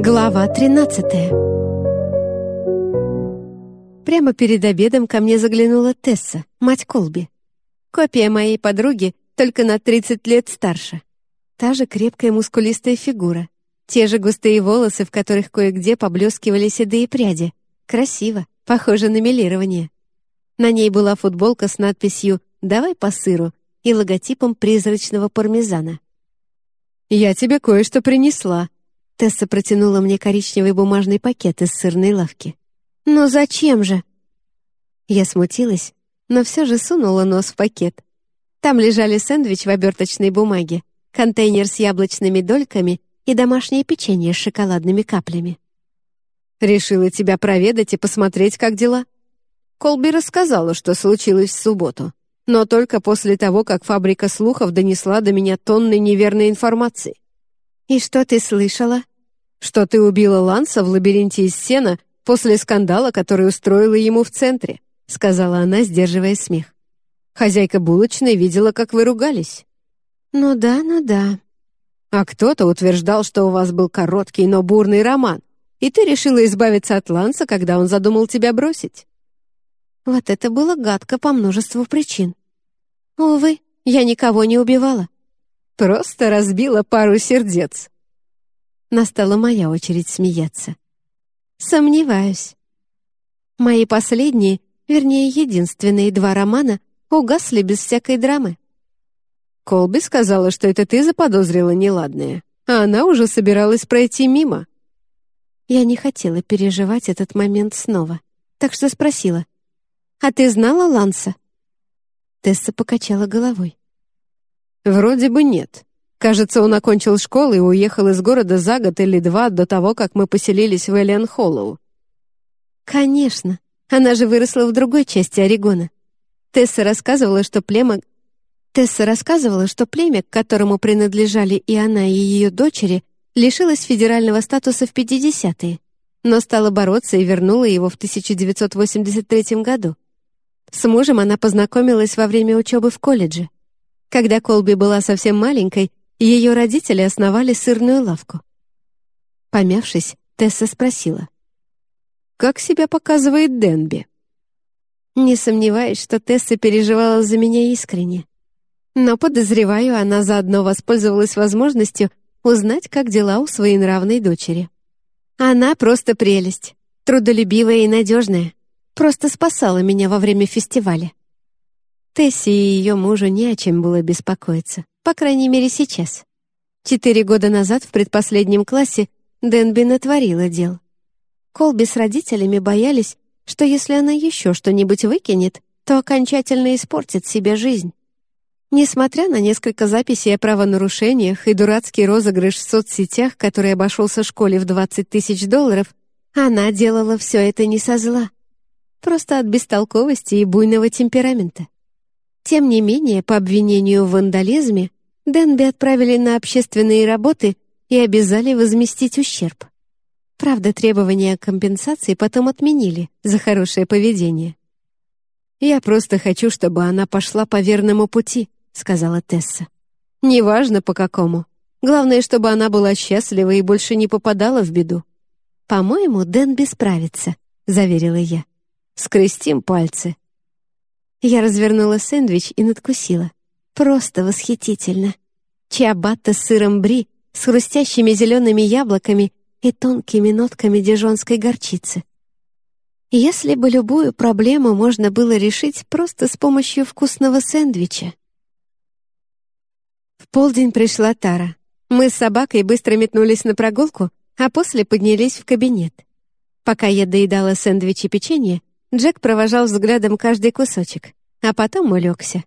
Глава 13 Прямо перед обедом ко мне заглянула Тесса, мать Колби. Копия моей подруги, только на 30 лет старше. Та же крепкая мускулистая фигура. Те же густые волосы, в которых кое-где поблескивали седые пряди. Красиво, похоже на милирование. На ней была футболка с надписью «Давай по сыру» и логотипом призрачного пармезана. «Я тебе кое-что принесла», Тесса протянула мне коричневый бумажный пакет из сырной лавки. «Но зачем же?» Я смутилась, но все же сунула нос в пакет. Там лежали сэндвич в оберточной бумаге, контейнер с яблочными дольками и домашнее печенье с шоколадными каплями. «Решила тебя проведать и посмотреть, как дела?» Колби рассказала, что случилось в субботу, но только после того, как фабрика слухов донесла до меня тонны неверной информации. «И что ты слышала?» «Что ты убила Ланса в лабиринте из сена после скандала, который устроила ему в центре», сказала она, сдерживая смех. «Хозяйка булочной видела, как вы ругались». «Ну да, ну да». «А кто-то утверждал, что у вас был короткий, но бурный роман, и ты решила избавиться от Ланса, когда он задумал тебя бросить». Вот это было гадко по множеству причин. Увы, я никого не убивала. Просто разбила пару сердец». Настала моя очередь смеяться. Сомневаюсь. Мои последние, вернее, единственные два романа угасли без всякой драмы. Колби сказала, что это ты заподозрила неладное, а она уже собиралась пройти мимо. Я не хотела переживать этот момент снова, так что спросила. «А ты знала Ланса?» Тесса покачала головой. «Вроде бы нет. Кажется, он окончил школу и уехал из города за год или два до того, как мы поселились в Эллен Холлоу». «Конечно. Она же выросла в другой части Орегона. Тесса рассказывала, что племя... Тесса рассказывала, что племя, к которому принадлежали и она, и ее дочери, лишилось федерального статуса в 50-е, но стала бороться и вернула его в 1983 году. С мужем она познакомилась во время учебы в колледже. Когда Колби была совсем маленькой, ее родители основали сырную лавку. Помявшись, Тесса спросила. «Как себя показывает Денби?» Не сомневаюсь, что Тесса переживала за меня искренне. Но, подозреваю, она заодно воспользовалась возможностью узнать, как дела у своей нравной дочери. Она просто прелесть, трудолюбивая и надежная, просто спасала меня во время фестиваля. Тесси и ее мужу не о чем было беспокоиться, по крайней мере, сейчас. Четыре года назад в предпоследнем классе Денби натворила дел. Колби с родителями боялись, что если она еще что-нибудь выкинет, то окончательно испортит себе жизнь. Несмотря на несколько записей о правонарушениях и дурацкий розыгрыш в соцсетях, который обошелся школе в 20 тысяч долларов, она делала все это не со зла. Просто от бестолковости и буйного темперамента. Тем не менее, по обвинению в вандализме, Денби отправили на общественные работы и обязали возместить ущерб. Правда, требования компенсации потом отменили за хорошее поведение. «Я просто хочу, чтобы она пошла по верному пути», — сказала Тесса. «Неважно, по какому. Главное, чтобы она была счастлива и больше не попадала в беду». «По-моему, Дэнби справится», — заверила я. «Скрестим пальцы», я развернула сэндвич и надкусила. Просто восхитительно. Чиабатта с сыром бри, с хрустящими зелеными яблоками и тонкими нотками дижонской горчицы. Если бы любую проблему можно было решить просто с помощью вкусного сэндвича. В полдень пришла Тара. Мы с собакой быстро метнулись на прогулку, а после поднялись в кабинет. Пока я доедала сэндвич и печенье, Джек провожал взглядом каждый кусочек, а потом улегся.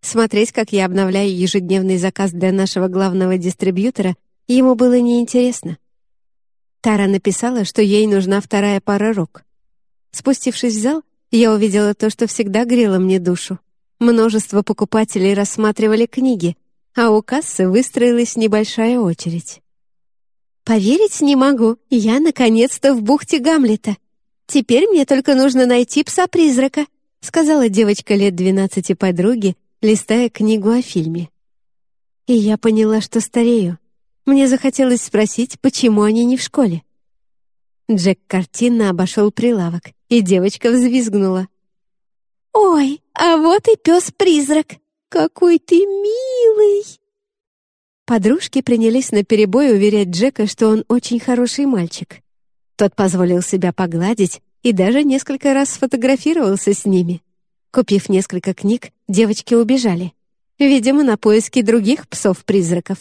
Смотреть, как я обновляю ежедневный заказ для нашего главного дистрибьютора, ему было неинтересно. Тара написала, что ей нужна вторая пара рук. Спустившись в зал, я увидела то, что всегда грело мне душу. Множество покупателей рассматривали книги, а у кассы выстроилась небольшая очередь. «Поверить не могу, я наконец-то в бухте Гамлета», «Теперь мне только нужно найти пса-призрака», сказала девочка лет двенадцати подруге, листая книгу о фильме. И я поняла, что старею. Мне захотелось спросить, почему они не в школе. Джек картинно обошел прилавок, и девочка взвизгнула. «Ой, а вот и пес-призрак! Какой ты милый!» Подружки принялись наперебой уверять Джека, что он очень хороший мальчик. Тот позволил себя погладить и даже несколько раз сфотографировался с ними. Купив несколько книг, девочки убежали. Видимо, на поиски других псов-призраков.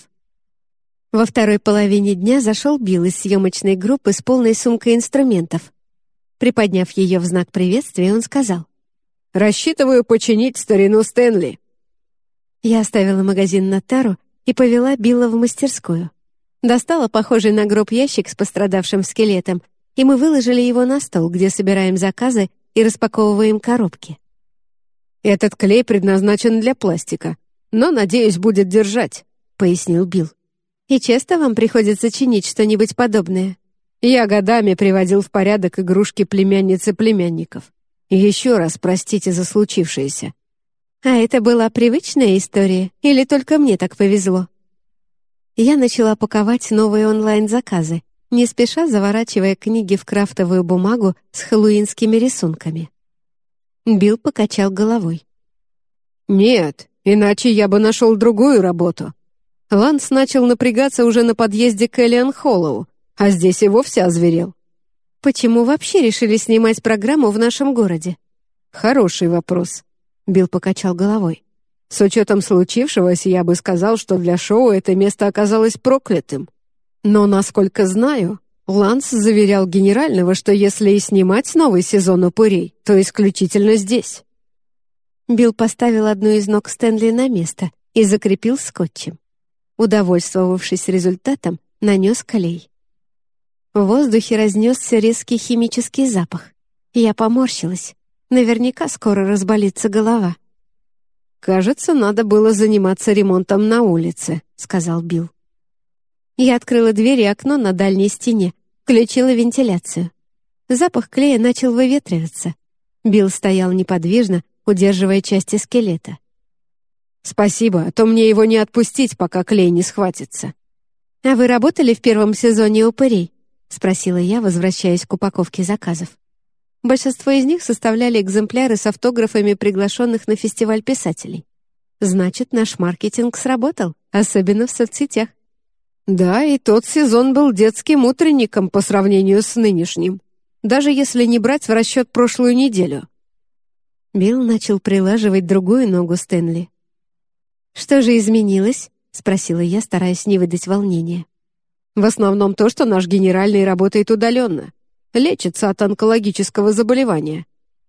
Во второй половине дня зашел Билл из съемочной группы с полной сумкой инструментов. Приподняв ее в знак приветствия, он сказал. «Рассчитываю починить старину Стэнли». Я оставила магазин на тару и повела Билла в мастерскую. Достала похожий на гроб ящик с пострадавшим скелетом, и мы выложили его на стол, где собираем заказы и распаковываем коробки. «Этот клей предназначен для пластика, но, надеюсь, будет держать», — пояснил Билл. «И часто вам приходится чинить что-нибудь подобное?» Я годами приводил в порядок игрушки племянницы племянников. Еще раз простите за случившееся. А это была привычная история или только мне так повезло? Я начала паковать новые онлайн-заказы, не спеша заворачивая книги в крафтовую бумагу с хэллоуинскими рисунками. Билл покачал головой. «Нет, иначе я бы нашел другую работу. Ланс начал напрягаться уже на подъезде к Элиан Холлоу, а здесь и вовсе озверел. Почему вообще решили снимать программу в нашем городе? Хороший вопрос. Билл покачал головой. С учетом случившегося, я бы сказал, что для шоу это место оказалось проклятым. Но, насколько знаю, Ланс заверял генерального, что если и снимать новый сезон «Упырей», то исключительно здесь. Билл поставил одну из ног Стэнли на место и закрепил скотчем. Удовольствовавшись результатом, нанес клей. В воздухе разнесся резкий химический запах. Я поморщилась. Наверняка скоро разболится голова. «Кажется, надо было заниматься ремонтом на улице», — сказал Билл. Я открыла дверь и окно на дальней стене, включила вентиляцию. Запах клея начал выветриваться. Билл стоял неподвижно, удерживая части скелета. «Спасибо, а то мне его не отпустить, пока клей не схватится». «А вы работали в первом сезоне «Упырей»?» — спросила я, возвращаясь к упаковке заказов. Большинство из них составляли экземпляры с автографами приглашенных на фестиваль писателей. Значит, наш маркетинг сработал, особенно в соцсетях. Да, и тот сезон был детским утренником по сравнению с нынешним, даже если не брать в расчет прошлую неделю. Билл начал прилаживать другую ногу Стэнли. «Что же изменилось?» — спросила я, стараясь не выдать волнения. В основном то, что наш генеральный работает удаленно. Лечится от онкологического заболевания.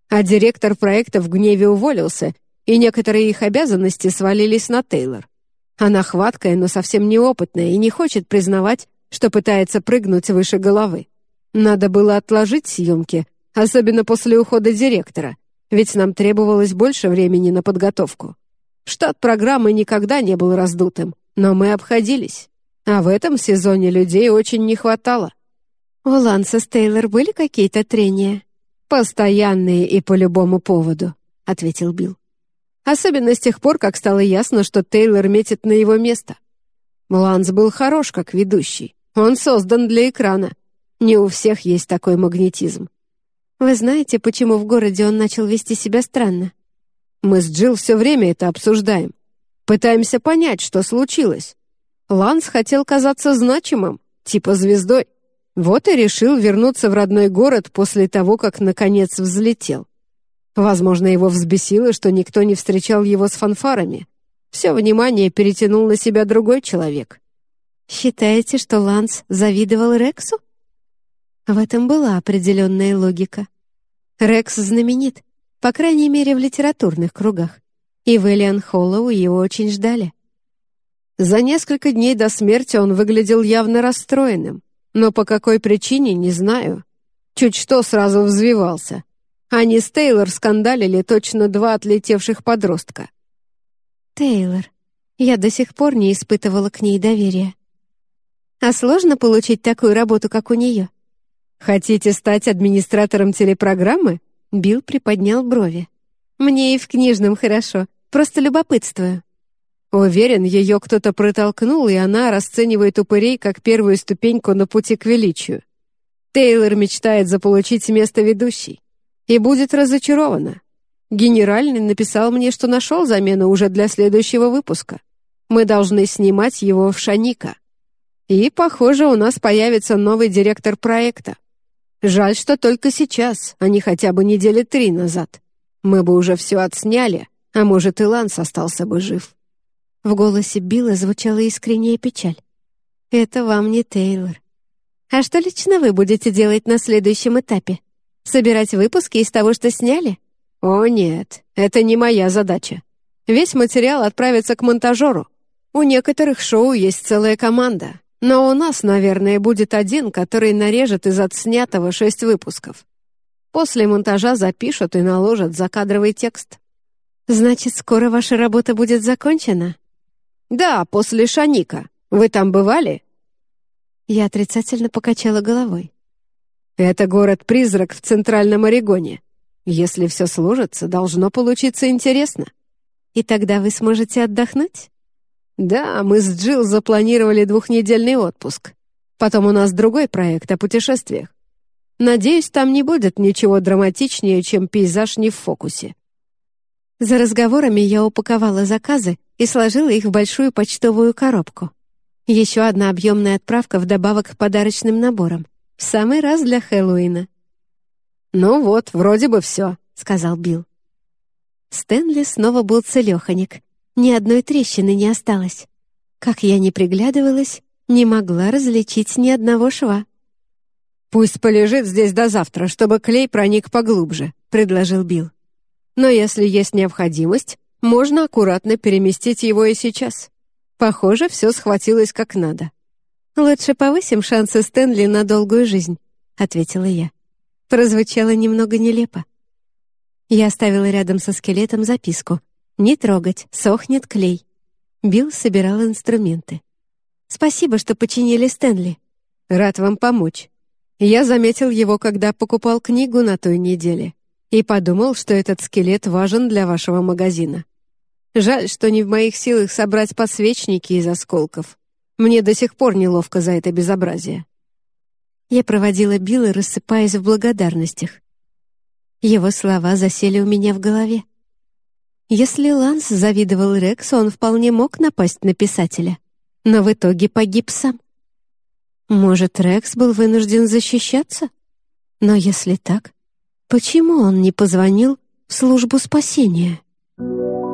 А директор проекта в гневе уволился, и некоторые их обязанности свалились на Тейлор. Она хваткая, но совсем неопытная и не хочет признавать, что пытается прыгнуть выше головы. Надо было отложить съемки, особенно после ухода директора, ведь нам требовалось больше времени на подготовку. Штат программы никогда не был раздутым, но мы обходились. А в этом сезоне людей очень не хватало. У Ланса с Тейлор были какие-то трения? «Постоянные и по любому поводу», — ответил Билл. «Особенно с тех пор, как стало ясно, что Тейлор метит на его место. Ланс был хорош как ведущий. Он создан для экрана. Не у всех есть такой магнетизм. Вы знаете, почему в городе он начал вести себя странно? Мы с Джилл все время это обсуждаем. Пытаемся понять, что случилось. Ланс хотел казаться значимым, типа звездой. Вот и решил вернуться в родной город после того, как, наконец, взлетел. Возможно, его взбесило, что никто не встречал его с фанфарами. Все внимание перетянул на себя другой человек. «Считаете, что Ланс завидовал Рексу?» В этом была определенная логика. Рекс знаменит, по крайней мере, в литературных кругах. И в Элиан Холлоу его очень ждали. За несколько дней до смерти он выглядел явно расстроенным, но по какой причине, не знаю. Чуть что сразу взвивался. Они с Тейлор скандалили точно два отлетевших подростка. Тейлор. Я до сих пор не испытывала к ней доверия. А сложно получить такую работу, как у нее? Хотите стать администратором телепрограммы? Билл приподнял брови. Мне и в книжном хорошо, просто любопытствую. Уверен, ее кто-то протолкнул, и она расценивает упырей как первую ступеньку на пути к величию. Тейлор мечтает заполучить место ведущей и будет разочарована. Генеральный написал мне, что нашел замену уже для следующего выпуска. Мы должны снимать его в Шаника. И, похоже, у нас появится новый директор проекта. Жаль, что только сейчас, а не хотя бы недели три назад. Мы бы уже все отсняли, а может, и Ланс остался бы жив». В голосе Билла звучала искренняя печаль. «Это вам не Тейлор. А что лично вы будете делать на следующем этапе? Собирать выпуски из того, что сняли?» «О нет, это не моя задача. Весь материал отправится к монтажеру. У некоторых шоу есть целая команда, но у нас, наверное, будет один, который нарежет из отснятого шесть выпусков. После монтажа запишут и наложат закадровый текст. Значит, скоро ваша работа будет закончена? Да, после Шаника. Вы там бывали? Я отрицательно покачала головой. Это город-призрак в Центральном Орегоне. Если все сложится, должно получиться интересно. И тогда вы сможете отдохнуть? Да, мы с Джилл запланировали двухнедельный отпуск. Потом у нас другой проект о путешествиях. Надеюсь, там не будет ничего драматичнее, чем пейзаж не в фокусе. За разговорами я упаковала заказы и сложила их в большую почтовую коробку. Еще одна объемная отправка вдобавок к подарочным наборам. В самый раз для Хэллоуина. «Ну вот, вроде бы все», — сказал Билл. Стэнли снова был целеханик, ни одной трещины не осталось. Как я не приглядывалась, не могла различить ни одного шва. «Пусть полежит здесь до завтра, чтобы клей проник поглубже», — предложил Билл. «Но если есть необходимость, можно аккуратно переместить его и сейчас. Похоже, все схватилось как надо». «Лучше повысим шансы Стэнли на долгую жизнь», — ответила я. Прозвучало немного нелепо. Я оставила рядом со скелетом записку, «Не трогать, сохнет клей». Билл собирал инструменты. «Спасибо, что починили Стэнли». «Рад вам помочь. Я заметил его, когда покупал книгу на той неделе, и подумал, что этот скелет важен для вашего магазина. Жаль, что не в моих силах собрать подсвечники из осколков. Мне до сих пор неловко за это безобразие». Я проводила Билла, рассыпаясь в благодарностях. Его слова засели у меня в голове. Если Ланс завидовал Рексу, он вполне мог напасть на писателя, но в итоге погиб сам. Может, Рекс был вынужден защищаться? Но если так, почему он не позвонил в службу спасения? Thank you.